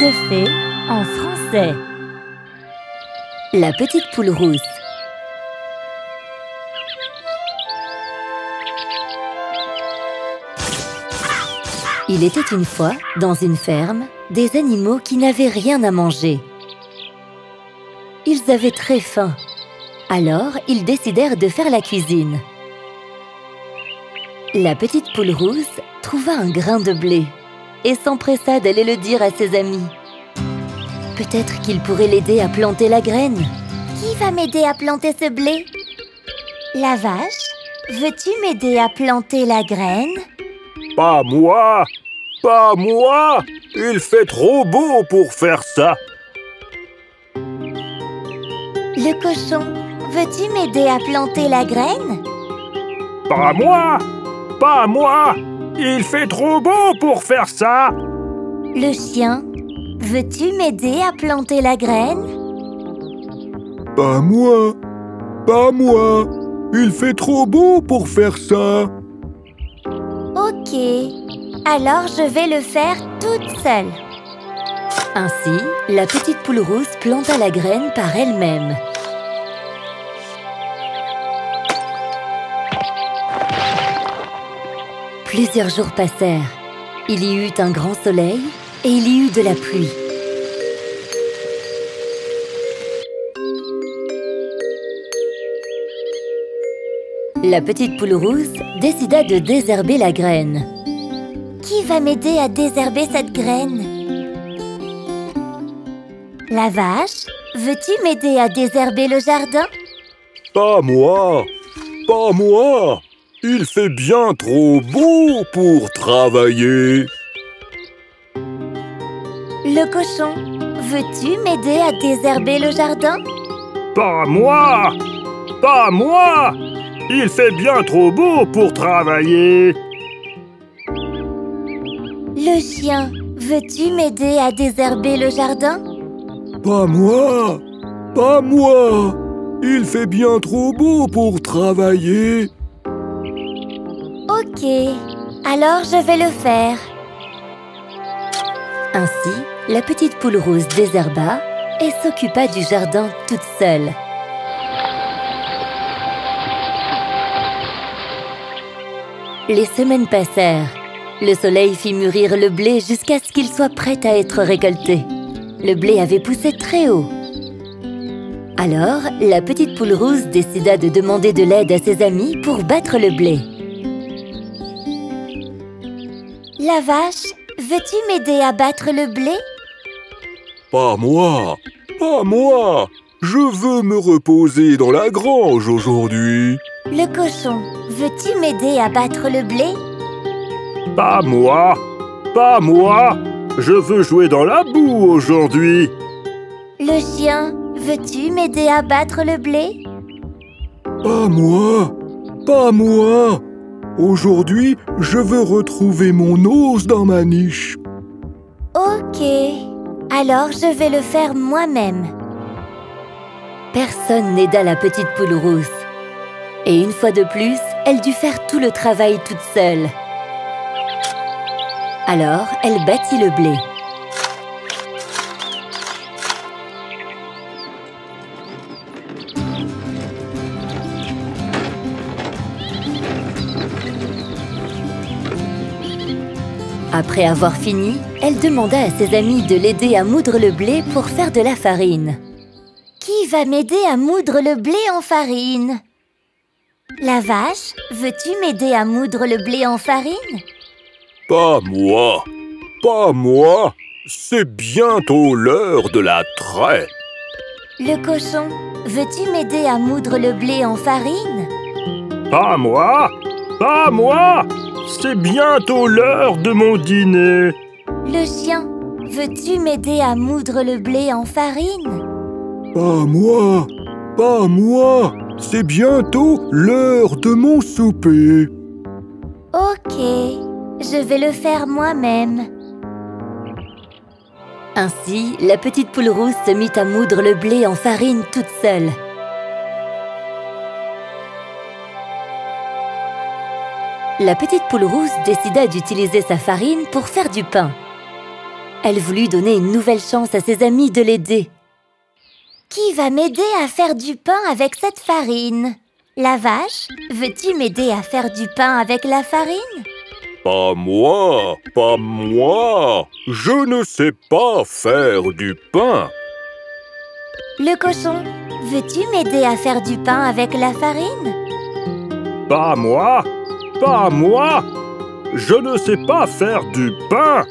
de fées en français. La petite poule rousse. Il était une fois, dans une ferme, des animaux qui n'avaient rien à manger. Ils avaient très faim. Alors, ils décidèrent de faire la cuisine. La petite poule rousse trouva un grain de blé et s'empressa d'aller le dire à ses amis. Peut-être qu'il pourrait l'aider à planter la graine. Qui va m'aider à planter ce blé? La vache, veux-tu m'aider à planter la graine? Pas moi! Pas moi! Il fait trop beau pour faire ça. Le cochon, veux-tu m'aider à planter la graine? Pas moi! Pas moi! Il fait trop beau pour faire ça. Le chien, veux-tu m'aider à planter la graine? Pas moi Pas moi Il fait trop beau pour faire ça Ok, alors je vais le faire toute seule. Ainsi, la petite poule rousse planta la graine par elle-même. Plusieurs jours passèrent. Il y eut un grand soleil et il y eut de la pluie. La petite poule rousse décida de désherber la graine. Qui va m'aider à désherber cette graine? La vache, veux-tu m'aider à désherber le jardin? Pas moi. Pas moi. Il fait bien trop beau pour travailler Le cochon, veux-tu m'aider à désherber le jardin? Pas moi! Pas moi! Il fait bien trop beau pour travailler. Le chien, veux-tu m'aider à désherber le jardin? Pas moi! Pas moi! Il fait bien trop beau pour travailler. Ok, alors je vais le faire. Ainsi, la petite poule rousse désherba et s'occupa du jardin toute seule. Les semaines passèrent. Le soleil fit mûrir le blé jusqu'à ce qu'il soit prêt à être récolté. Le blé avait poussé très haut. Alors, la petite poule rousse décida de demander de l'aide à ses amis pour battre le blé. La vache, veux-tu m'aider à battre le blé? Pas moi. Pas moi. Je veux me reposer dans la grange aujourd'hui. Le cochon, veux-tu m'aider à battre le blé? Pas moi. Pas moi. Je veux jouer dans la boue aujourd'hui. Le chien, veux-tu m'aider à battre le blé? Pas moi. Pas moi. Aujourd'hui, je veux retrouver mon os dans ma niche. Ok, alors je vais le faire moi-même. Personne n'aida la petite poule rousse. Et une fois de plus, elle dut faire tout le travail toute seule. Alors, elle battit le blé. Après avoir fini, elle demanda à ses amis de l'aider à moudre le blé pour faire de la farine. Qui va m'aider à moudre le blé en farine? La vache, veux-tu m'aider à moudre le blé en farine? Pas moi. Pas moi. C'est bientôt l'heure de la traite. Le cochon, veux-tu m'aider à moudre le blé en farine? Pas moi. Pas moi C'est bientôt l'heure de mon dîner Le chien, veux-tu m'aider à moudre le blé en farine? Pas moi Pas moi C'est bientôt l'heure de mon souper. Ok, je vais le faire moi-même. Ainsi, la petite poule rousse se mit à moudre le blé en farine toute seule. La petite poule rousse décida d'utiliser sa farine pour faire du pain. Elle voulut donner une nouvelle chance à ses amis de l'aider. Qui va m'aider à faire du pain avec cette farine? La vache, veux-tu m'aider à faire du pain avec la farine? Pas moi, pas moi. Je ne sais pas faire du pain. Le cochon, veux-tu m'aider à faire du pain avec la farine? Pas moi Pas moi Je ne sais pas faire du pain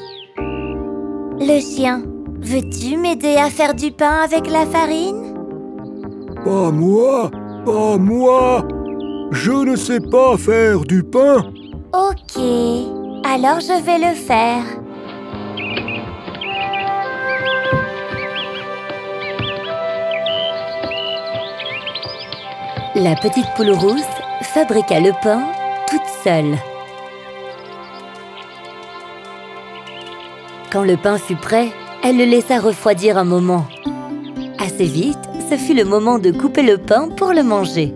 Le chien, veux-tu m'aider à faire du pain avec la farine? Pas moi, pas moi. Je ne sais pas faire du pain. Ok, alors je vais le faire. La petite poule rousse fabriqua le pain Quand le pain fut prêt, elle le laissa refroidir un moment. Assez vite, ce fut le moment de couper le pain pour le manger.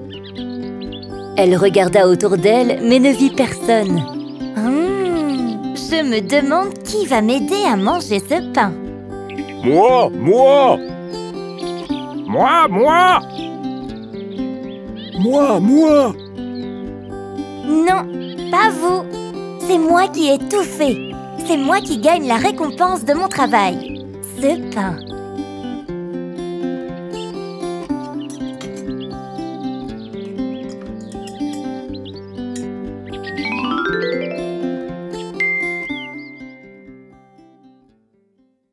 Elle regarda autour d'elle, mais ne vit personne. Hmm, je me demande qui va m'aider à manger ce pain. Moi, moi, Moi, moi moi, moi. Non, pas vous. C'est moi qui ai tout fait. C'est moi qui gagne la récompense de mon travail. Ce pain.